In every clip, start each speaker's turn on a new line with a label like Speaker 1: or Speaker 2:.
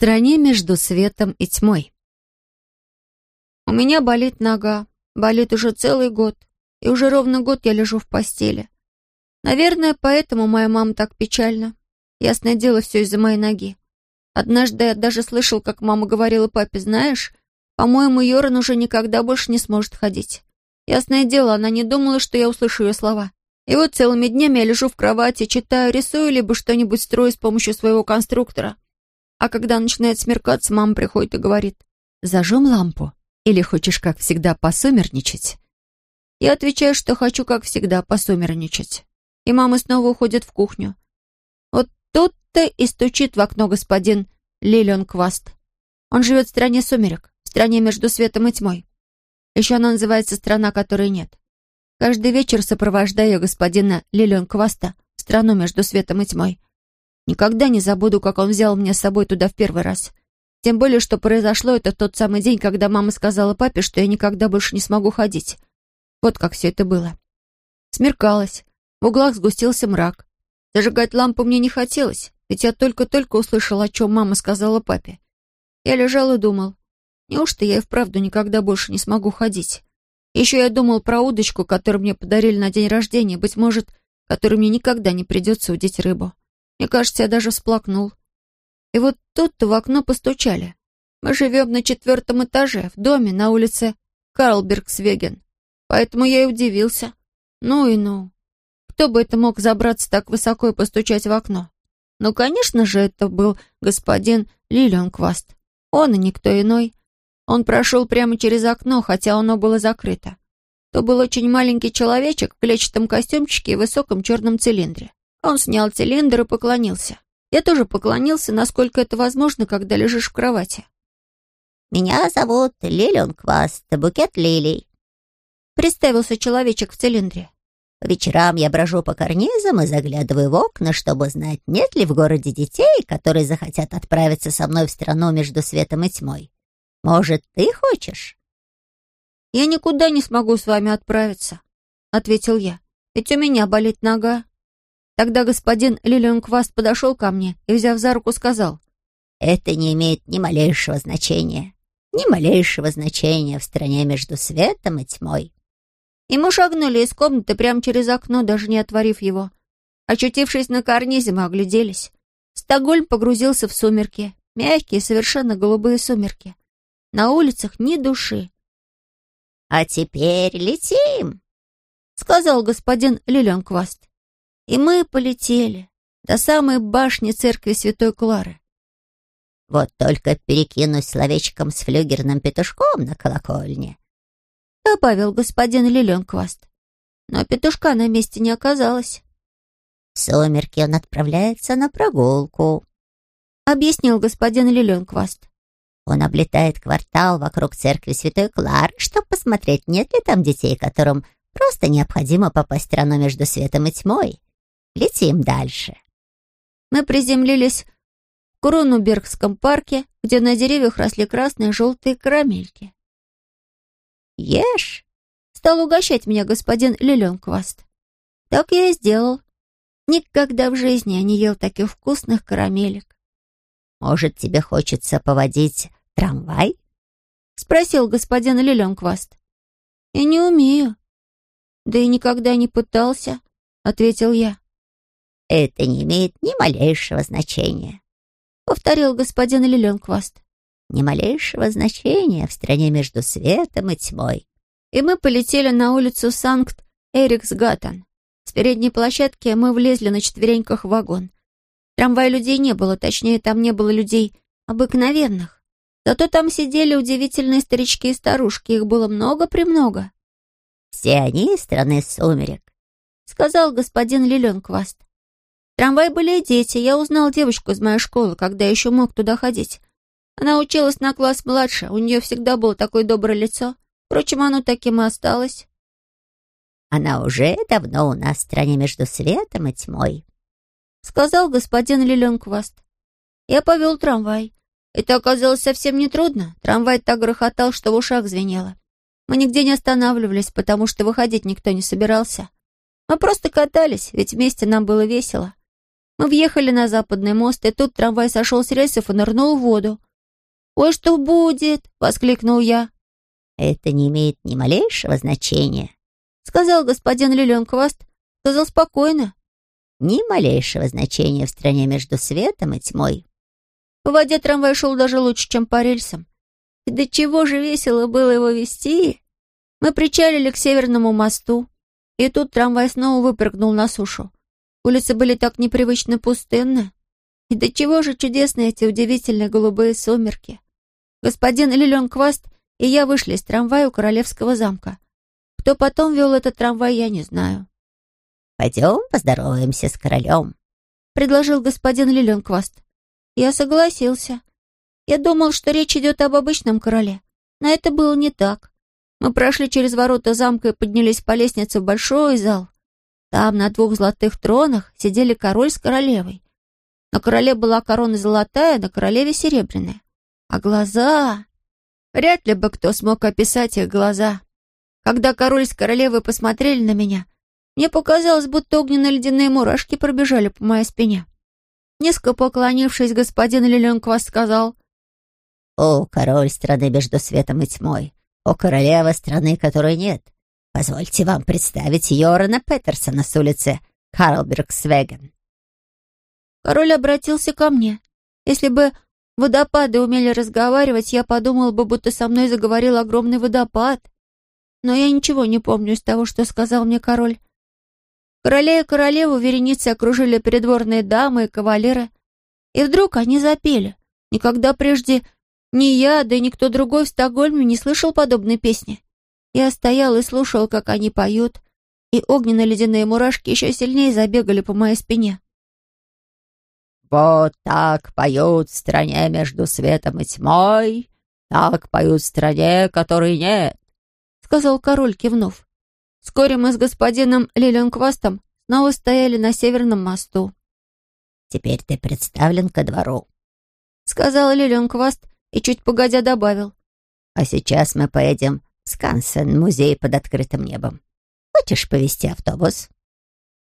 Speaker 1: стране между светом и тьмой.
Speaker 2: У меня болит нога. Болит уже целый год. И уже ровно год я лежу в постели. Наверное, поэтому моя мама так печальна. Ясное дело, все из-за моей ноги. Однажды я даже слышал, как мама говорила папе, знаешь, по-моему, Йоран уже никогда больше не сможет ходить. Ясное дело, она не думала, что я услышу ее слова. И вот целыми днями я лежу в кровати, читаю, рисую, либо что-нибудь строю с помощью своего конструктора. А когда начинает смеркаться, мама приходит и говорит,
Speaker 1: «Зажжем лампу? Или хочешь, как всегда, посумерничать?»
Speaker 2: Я отвечаю, что хочу, как всегда, посумерничать. И мама снова уходит в кухню. Вот тут-то и стучит в окно господин Лилион Кваст. Он живет в стране сумерек, в стране между светом и тьмой. Еще она называется «Страна, которой нет». Каждый вечер сопровождаю господина Лилион Кваста в страну между светом и тьмой. Никогда не забуду, как он взял меня с собой туда в первый раз. Тем более, что произошло это в тот самый день, когда мама сказала папе, что я никогда больше не смогу ходить. Вот как все это было. Смеркалось. В углах сгустился мрак. Зажигать лампу мне не хотелось, ведь я только-только услышал, о чем мама сказала папе. Я лежал и думал, неужто я и вправду никогда больше не смогу ходить? Еще я думал про удочку, которую мне подарили на день рождения, быть может, которой мне никогда не придется удить рыбу. Мне кажется, я даже всплакнул. И вот тут-то в окно постучали. Мы живем на четвертом этаже, в доме на улице Карлбергсвеген. Поэтому я и удивился. Ну и ну. Кто бы это мог забраться так высоко и постучать в окно? Ну, конечно же, это был господин Лилионкваст. Он и никто иной. Он прошел прямо через окно, хотя оно было закрыто. То был очень маленький человечек в клетчатом костюмчике и высоком черном цилиндре. Он снял цилиндр и поклонился. Я тоже поклонился, насколько это возможно, когда лежишь в кровати.
Speaker 3: «Меня зовут Лилион Кваст, букет лилий», — представился человечек в цилиндре. «По вечерам я брожу по карнизам и заглядываю в окна, чтобы знать, нет ли в городе детей, которые захотят отправиться со мной в страну между светом и тьмой. Может, ты хочешь?»
Speaker 2: «Я никуда не смогу с вами отправиться», — ответил я. «Ведь у меня болит нога». Тогда господин Лилионкваст подошел ко мне и, взяв за руку, сказал,
Speaker 3: «Это не имеет ни малейшего значения, ни малейшего значения в стране между светом и тьмой».
Speaker 2: И мы шагнули из комнаты прямо через окно, даже не отворив его. Очутившись на карнизе, мы огляделись. Стокгольм погрузился в сумерки, мягкие, совершенно голубые сумерки. На улицах ни души.
Speaker 3: «А теперь летим», —
Speaker 2: сказал господин Лилионкваст. И мы полетели до самой башни церкви Святой Клары.
Speaker 3: Вот только перекинусь словечком с флюгерным петушком на колокольне.
Speaker 2: Добавил господин Лиленкваст. Но петушка на месте не оказалось.
Speaker 3: В сумерки он отправляется на прогулку,
Speaker 2: объяснил господин Лиленкваст.
Speaker 3: Он облетает квартал вокруг церкви Святой Клары, чтобы посмотреть, нет ли там детей, которым просто необходимо попасть страну между светом и тьмой. Летим дальше.
Speaker 2: Мы приземлились в Кронубергском парке, где на деревьях росли красные и желтые карамельки. «Ешь!» — стал угощать меня господин Лилёнкваст. Так я и сделал. Никогда в жизни я не ел таких вкусных карамелек.
Speaker 3: «Может, тебе хочется поводить трамвай?»
Speaker 2: — спросил господин Лилёнкваст. «Я не умею». «Да и никогда не пытался», — ответил я.
Speaker 3: «Это не имеет ни малейшего значения», —
Speaker 2: повторил господин Лиленкваст.
Speaker 3: «Ни малейшего значения в стране между светом и тьмой».
Speaker 2: И мы полетели на улицу Санкт-Эриксгаттен. С передней площадки мы влезли на четвереньках в вагон. Трамвая людей не было, точнее, там не было людей обыкновенных. Зато там сидели удивительные старички и старушки, их было много-премного.
Speaker 3: «Все они из страны сумерек», —
Speaker 2: сказал господин Лиленкваст. Трамвай были и дети. Я узнал девочку из моей школы, когда еще мог туда ходить. Она училась на класс младше, у нее всегда было такое доброе лицо. Впрочем, оно таким и осталось.
Speaker 3: «Она уже давно у нас в стране между светом и тьмой», —
Speaker 2: сказал господин Лиленкваст. Я повел трамвай. Это оказалось совсем нетрудно. Трамвай так грохотал, что в ушах звенело. Мы нигде не останавливались, потому что выходить никто не собирался. Мы просто катались, ведь вместе нам было весело. Мы въехали на западный мост, и тут трамвай сошел с рельсов и нырнул в воду. «Ой, что будет?» — воскликнул я.
Speaker 3: «Это не имеет ни малейшего значения», —
Speaker 2: сказал господин Лиленкваст. Сказал спокойно.
Speaker 3: «Ни малейшего значения в стране между светом и тьмой».
Speaker 2: По воде трамвай шел даже лучше, чем по рельсам. И до чего же весело было его вести. Мы причалили к Северному мосту, и тут трамвай снова выпрыгнул на сушу. Улицы были так непривычно пустынны. И до чего же чудесны эти удивительные голубые сумерки. Господин Лилен Кваст и я вышли из трамвая у Королевского замка. Кто потом вел этот трамвай, я не знаю.
Speaker 3: «Пойдем поздороваемся с королем», —
Speaker 2: предложил господин Лилен Кваст. Я согласился. Я думал, что речь идет об обычном короле. Но это было не так. Мы прошли через ворота замка и поднялись по лестнице в большой зал. Там на двух золотых тронах сидели король с королевой. На короле была корона золотая, на королеве серебряная. А глаза... Вряд ли бы кто смог описать их глаза. Когда король с королевой посмотрели на меня, мне показалось, будто огненно-ледяные мурашки пробежали по моей спине. Низко поклонившись, господин Лиленквас сказал,
Speaker 3: «О, король страны между светом и тьмой! О, королева страны, которой нет! Позвольте вам представить Йорана Петерсона с улицы Карлбергсвеген.
Speaker 2: Король обратился ко мне. Если бы водопады умели разговаривать, я подумал бы, будто со мной заговорил огромный водопад. Но я ничего не помню из того, что сказал мне король. Короля и королеву вереницы окружили придворные дамы и кавалеры. И вдруг они запели. Никогда прежде ни я, да и никто другой в Стокгольме не слышал подобной песни. Я стоял и слушал, как они поют, и огненно-ледяные мурашки еще сильнее забегали по моей спине.
Speaker 3: «Вот так поют в стране между светом и тьмой, так поют в стране, которой нет», —
Speaker 2: сказал король, кивнув. Вскоре мы с господином Лиленквастом снова стояли на Северном мосту.
Speaker 3: «Теперь ты представлен ко двору», —
Speaker 2: сказал Лиленкваст и чуть погодя добавил.
Speaker 3: «А сейчас мы поедем Скансен, музей под открытым небом. Хочешь повезти автобус?»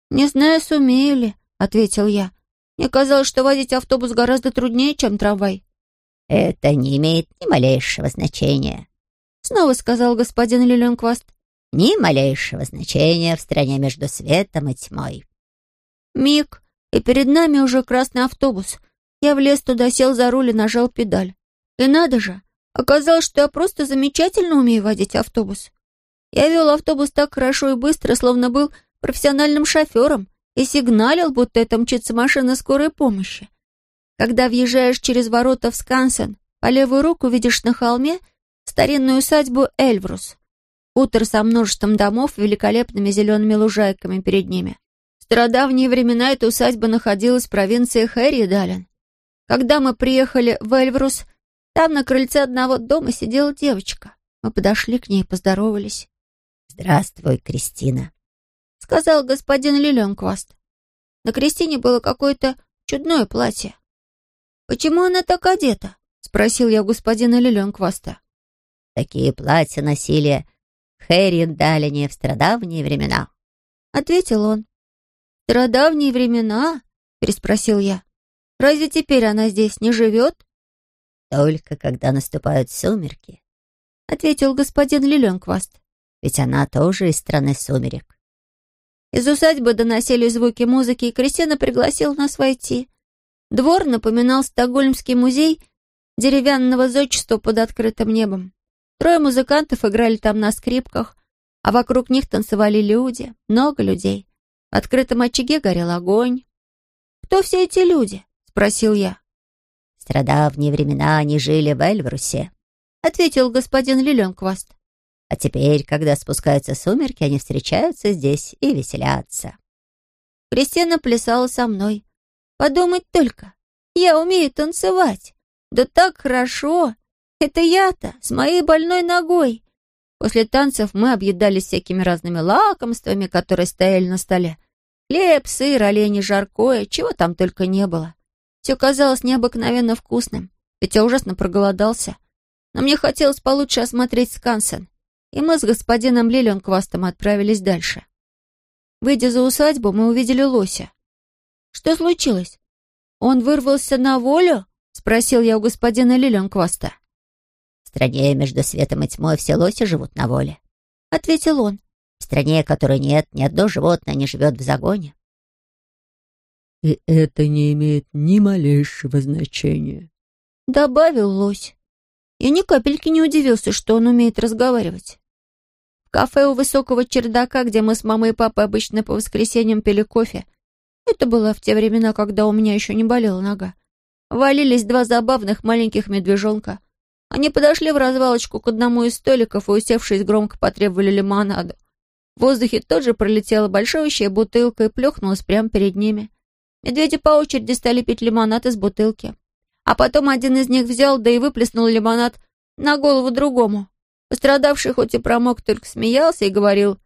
Speaker 2: «Не знаю, сумею ли», — ответил я. «Мне казалось, что водить автобус гораздо труднее, чем трамвай».
Speaker 3: «Это не имеет ни малейшего значения», —
Speaker 2: снова сказал господин Лиленкваст.
Speaker 3: «Ни малейшего значения в стране между светом и тьмой».
Speaker 2: Миг, и перед нами уже красный автобус. Я влез туда, сел за руль и нажал педаль. И надо же, Оказалось, что я просто замечательно умею водить автобус. Я вел автобус так хорошо и быстро, словно был профессиональным шофером, и сигналил, будто это мчится машина скорой помощи. Когда въезжаешь через ворота в Скансен, по левую руку видишь на холме старинную усадьбу Эльврус. Утро со множеством домов и великолепными зелеными лужайками перед ними. В стародавние времена эта усадьба находилась в провинции Хэрри-Дален. Когда мы приехали в Эльврус, там на крыльце одного дома сидела девочка. Мы подошли к ней и поздоровались.
Speaker 3: «Здравствуй, Кристина», —
Speaker 2: сказал господин Лиленкваст. На Кристине было какое-то чудное платье. «Почему она так одета?» — спросил я господина Лиленкваста.
Speaker 3: «Такие платья носили Хэри Далине в страдавние времена», —
Speaker 2: ответил он. «Страдавние времена?» — переспросил я. «Разве теперь она здесь не живет?»
Speaker 3: «Только когда наступают сумерки», —
Speaker 2: ответил господин Лиленкваст.
Speaker 3: «Ведь она тоже из страны сумерек».
Speaker 2: Из усадьбы доносились звуки музыки, и Кристина пригласила нас войти. Двор напоминал Стокгольмский музей деревянного зодчества под открытым небом. Трое музыкантов играли там на скрипках, а вокруг них танцевали люди, много людей. В открытом очаге горел огонь. «Кто все эти люди?» — спросил я
Speaker 3: страдавние времена они жили в Эльврусе», —
Speaker 2: ответил господин Лиленкваст.
Speaker 3: «А теперь, когда спускаются сумерки, они встречаются здесь и веселятся».
Speaker 2: Кристина плясала со мной. «Подумать только, я умею танцевать. Да так хорошо. Это я-то, с моей больной ногой». После танцев мы объедались всякими разными лакомствами, которые стояли на столе. Хлеб, сыр, олени, жаркое, чего там только не было. Все казалось необыкновенно вкусным, ведь я ужасно проголодался. Но мне хотелось получше осмотреть Скансен, и мы с господином Лиленквастом отправились дальше. Выйдя за усадьбу, мы увидели лося. Что случилось? Он вырвался на волю? Спросил я у господина Лиленкваста.
Speaker 3: В стране между светом и тьмой все лоси живут на воле. Ответил он. В стране, которой нет, ни одно животное не живет в загоне.
Speaker 4: «И это не имеет ни малейшего значения», —
Speaker 2: добавил лось. Я ни капельки не удивился, что он умеет разговаривать. В кафе у высокого чердака, где мы с мамой и папой обычно по воскресеньям пили кофе, это было в те времена, когда у меня еще не болела нога, валились два забавных маленьких медвежонка. Они подошли в развалочку к одному из столиков и, усевшись, громко потребовали лимонаду. В воздухе тут же пролетела большущая бутылка и плюхнулась прямо перед ними. Медведи по очереди стали пить лимонад из бутылки. А потом один из них взял, да и выплеснул лимонад на голову другому. Пострадавший хоть и промок, только смеялся и говорил,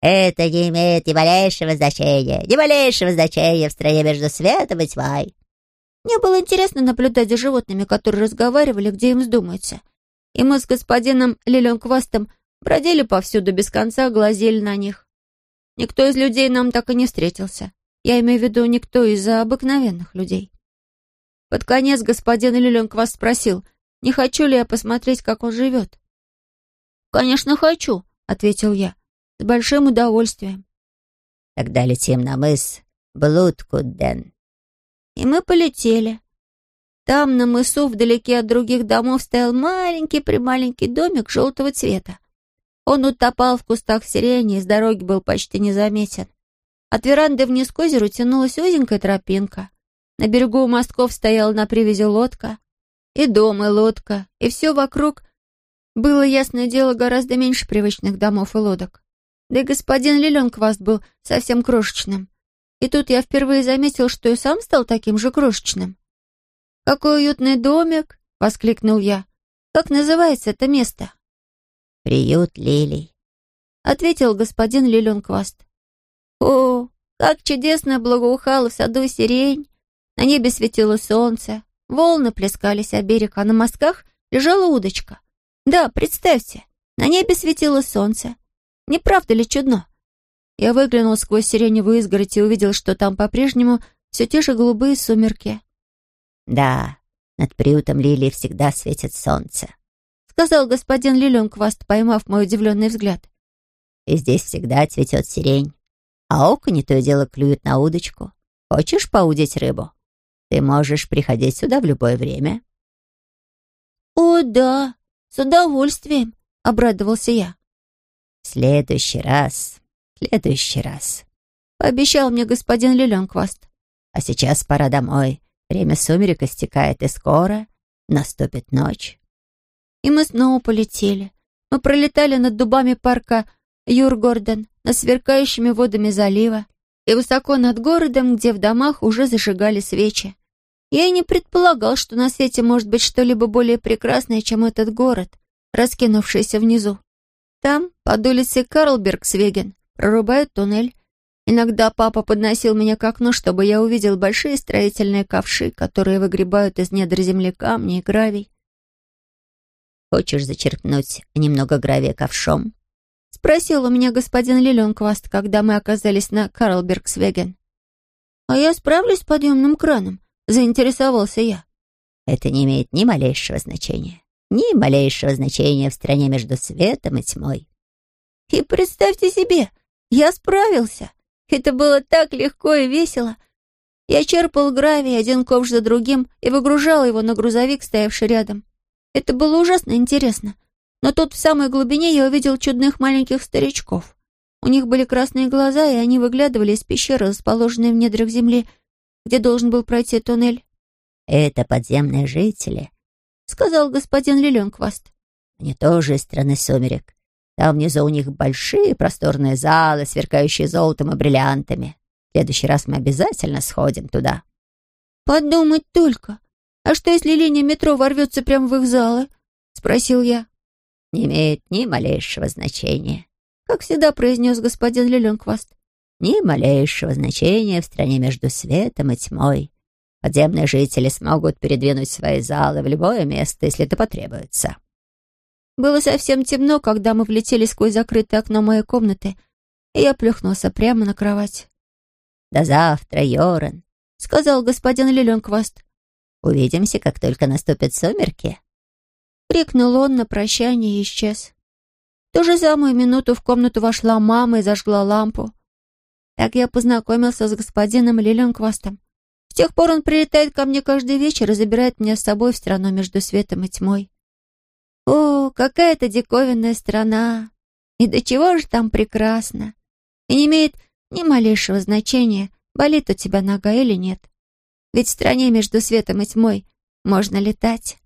Speaker 3: «Это не имеет ни малейшего значения, ни малейшего значения в стране между светом и тьмой».
Speaker 2: Мне было интересно наблюдать за животными, которые разговаривали, где им вздумается. И мы с господином Лилёнквастом бродили повсюду без конца, глазели на них. Никто из людей нам так и не встретился. Я имею в виду никто из обыкновенных людей. Под конец господин Люленквас спросил, не хочу ли я посмотреть, как он живет. «Конечно, хочу», — ответил я, — «с большим удовольствием».
Speaker 3: «Тогда летим на мыс Блудкуден».
Speaker 2: И мы полетели. Там, на мысу, вдалеке от других домов, стоял маленький-прималенький домик желтого цвета. Он утопал в кустах сирени и с дороги был почти незаметен. От веранды вниз к озеру тянулась узенькая тропинка. На берегу у мостков стояла на привязи лодка. И дом, и лодка, и все вокруг было, ясное дело, гораздо меньше привычных домов и лодок. Да и господин Лиленкваст был совсем крошечным. И тут я впервые заметил, что и сам стал таким же крошечным. «Какой уютный домик!» — воскликнул я. «Как называется это место?»
Speaker 3: «Приют лилий», —
Speaker 2: ответил господин Лиленкваст. «О, как чудесно благоухала в саду сирень! На небе светило солнце, волны плескались о берег, а на мостках лежала удочка. Да, представьте, на небе светило солнце. Не правда ли чудно? Я выглянул сквозь сиреневую изгородь и увидел, что там по-прежнему все те же голубые сумерки.
Speaker 3: «Да, над приютом лилии всегда светит солнце», —
Speaker 2: сказал господин Лилюнкваст, поймав мой удивленный взгляд.
Speaker 3: «И здесь всегда цветет сирень, а око не то и дело клюют на удочку. Хочешь поудить рыбу?» Ты можешь приходить сюда в любое время».
Speaker 2: «О, да, с удовольствием», — обрадовался я.
Speaker 3: «В следующий раз, в следующий раз», —
Speaker 2: пообещал мне господин Лиленкваст.
Speaker 3: «А сейчас пора домой. Время сумерек истекает, и скоро наступит ночь».
Speaker 2: И мы снова полетели. Мы пролетали над дубами парка Юргорден, над сверкающими водами залива и высоко над городом, где в домах уже зажигали свечи. Я и не предполагал, что на свете может быть что-либо более прекрасное, чем этот город, раскинувшийся внизу. Там, под улицей Карлбергсвеген, прорубают туннель. Иногда папа подносил меня к окну, чтобы я увидел большие строительные ковши, которые выгребают из недр земли камни и гравий.
Speaker 3: «Хочешь зачерпнуть немного гравия ковшом?»
Speaker 2: Спросил у меня господин Лиленкваст, когда мы оказались на Карлбергсвеген. «А я справлюсь с подъемным краном?» — заинтересовался я.
Speaker 3: «Это не имеет ни малейшего значения. Ни малейшего значения в стране между светом и тьмой».
Speaker 2: «И представьте себе, я справился. Это было так легко и весело. Я черпал гравий один ковш за другим и выгружал его на грузовик, стоявший рядом. Это было ужасно интересно. Но тут в самой глубине я увидел чудных маленьких старичков. У них были красные глаза, и они выглядывали из пещеры, расположенной в недрах земли, где должен был пройти туннель.
Speaker 3: «Это подземные жители», — сказал господин Лиленкваст. «Они тоже из страны сумерек. Там внизу у них большие просторные залы, сверкающие золотом и бриллиантами. В следующий раз мы обязательно сходим туда».
Speaker 2: «Подумать только! А что, если линия метро ворвется прямо в их залы?» — спросил я
Speaker 3: не имеет ни малейшего значения»,
Speaker 2: как всегда произнес господин Лиленкваст.
Speaker 3: «Ни малейшего значения в стране между светом и тьмой. Подземные жители смогут передвинуть свои залы в любое место, если это потребуется».
Speaker 2: Было совсем темно, когда мы влетели сквозь закрытое окно моей комнаты, и я плюхнулся прямо на кровать.
Speaker 3: «До завтра, Йоран», —
Speaker 2: сказал господин Лиленкваст.
Speaker 3: «Увидимся, как только наступят сумерки».
Speaker 2: Крикнул он на прощание и исчез. В ту же самую минуту в комнату вошла мама и зажгла лампу. Так я познакомился с господином Лиленквастом. С тех пор он прилетает ко мне каждый вечер и забирает меня с собой в страну между светом и тьмой. О, какая это диковинная страна! И до чего же там прекрасно! И не имеет ни малейшего значения, болит у тебя нога или нет. Ведь в стране между светом и тьмой можно летать.